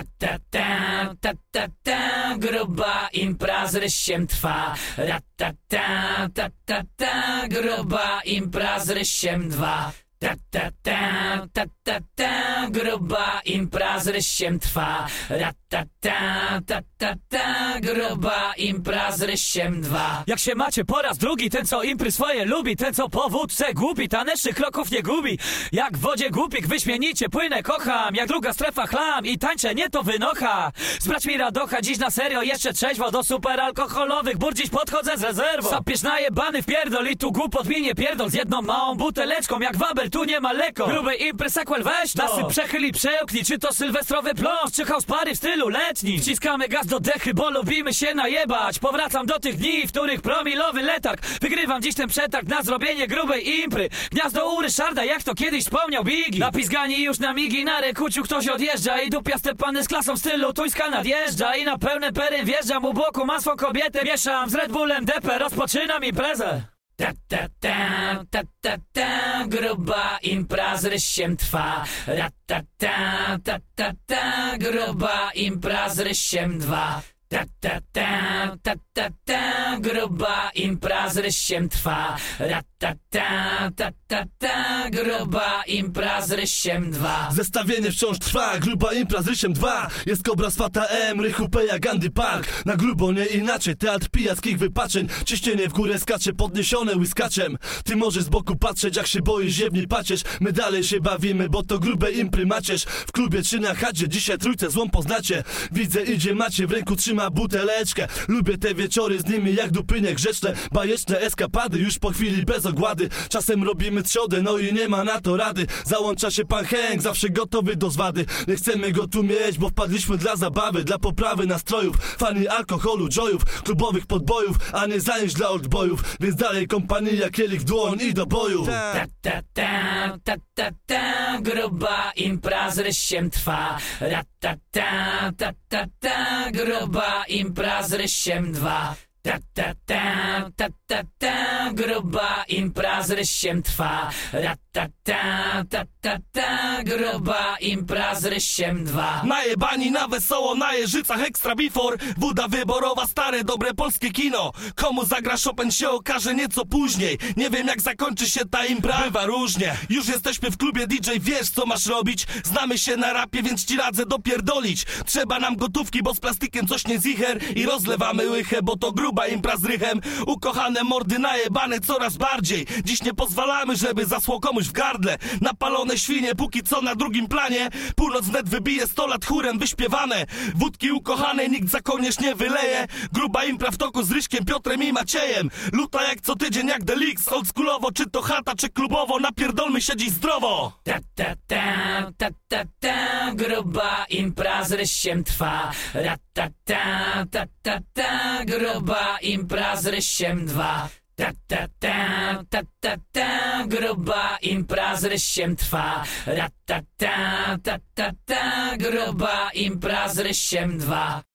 Ta ta ta, ta ta ta, gruba impra z rysiem trwa. Ra ta ta, ta ta ta, gruba impra z rysiem dwa. Ta ta ta, ta ta ta, gruba impra z rysiem trwa. Ra ta ta, ta ta ta, gruba impra z rysiem dwa. Jak się macie po raz drugi, ten co impry swoje lubi, ten co po wódce głupi, tanecznych kroków nie gubi. Jak w wodzie głupik wyśmienicie płynę, kocham, jak druga strefa chlam i tańczę, nie to wynocha. Sprać mi radocha, dziś na serio, jeszcze trzeźwo do superalkoholowych, bur dziś podchodzę z rezerwą. Sapiesz najebany w pierdol i tu głupot mi nie pierdol z jedną małą buteleczką, jak waber, tu nie ma leko. Grubej impry sequel weź to. Nasyp przechyl i przełknij, czy to sylwestrowy pląż, czy house party w stylu letnim. Wciskamy gaz do dechy, bo lubimy się najebać. Powracam do tych dni, w których promilowy letarg. Wygrywam dziś ten przetarg na zrobienie grubej impry. Gniazdo u Ryszarda, jak to kiedyś wspomniał Biggie. Napizgani już na migi, na rekuciu ktoś odjeżdża i dupiaste pany z klasą w stylu tuńska nadjeżdża i na pełne pery wjeżdżam u boku, mam swą kobietę, mieszam z Red Bullem depę, rozpoczynam imprezę. Ta ta ta, ta ta ta, gruba impra z rysiem trwa. Ra ta ta, ta ta ta, gruba impra z rysiem dwa. Ta ta ta, ta ta ta, gruba impra z rysiem trwa. Ra ta ta, ta gruba impra z rysiem dwa. Zestawienie wciąż trwa, gruba impra z rysiem 2 Jest kobra z Fata M, Rychu Peja, Gandhi Park. Na grubo nie inaczej, teatr pijackich wypaczeń. Ciśnienie w górę skacze, podniesione łyskaczem. Ty możesz z boku patrzeć, jak się boisz, ziemni paciesz My dalej się bawimy, bo to grube impry macierz W klubie czy na chacie, dzisiaj trójce złą poznacie. Widzę idzie macie, w ręku trzyma buteleczkę. Lubię te wieczory z nimi jak dupynie Bajeczne eskapady, już po chwili bez ogłady. Czasem robimy trzodę, no i nie ma na to rady. Załącza się pan Henk, zawsze gotowy do zwady. Nie chcemy go tu mieć, bo wpadliśmy dla zabawy Dla poprawy nastrojów, fani alkoholu, joyów Klubowych podbojów, a nie zajęć dla oldboyów. Więc dalej kompania, kielich w dłoń i do boju. Ta ta ta, ta ta ta, gruba impra z rysiem trwa. Ra ta ta, ta ta ta, gruba impra z rysiem dwa. Ta ta ta, impra z rysiem trwa. Ra ta ta, ta ta ta, gruba impra z rysiem dwa. Najebani na wesoło, na jeżycach extra before Woda wyborowa, stare, dobre polskie kino. Komu zagra Chopin się okaże nieco później. Nie wiem jak zakończy się ta impra, bywa różnie. Już jesteśmy w klubie DJ, wiesz co masz robić. Znamy się na rapie, więc ci radzę dopierdolić. Trzeba nam gotówki, bo z plastikiem coś nie zicher. I rozlewamy łychę, bo to gruba impra z rychem. Ukochane mordy najebane coraz bardziej. Dziś nie pozwalamy, żeby zasło w gardle Napalone świnie, póki co na drugim planie Północ wnet wybije 100 lat chórem wyśpiewane Wódki ukochanej nikt za kołnierz nie wyleje Gruba impra w toku z Ryśkiem, Piotrem i Maciejem Luta jak co tydzień jak Delix Oldschoolowo, czy to chata, czy klubowo Napierdolmy się dziś zdrowo Ta ta ta, ta ta ta, gruba impra z rysiem trwa. Ra ta ta, ta ta ta, gruba impra z dwa. Ta ta ta, ta ta ta, gruba impra z rysiem trwa. Ra ta ta, ta ta gruba impra z rysiem dwa.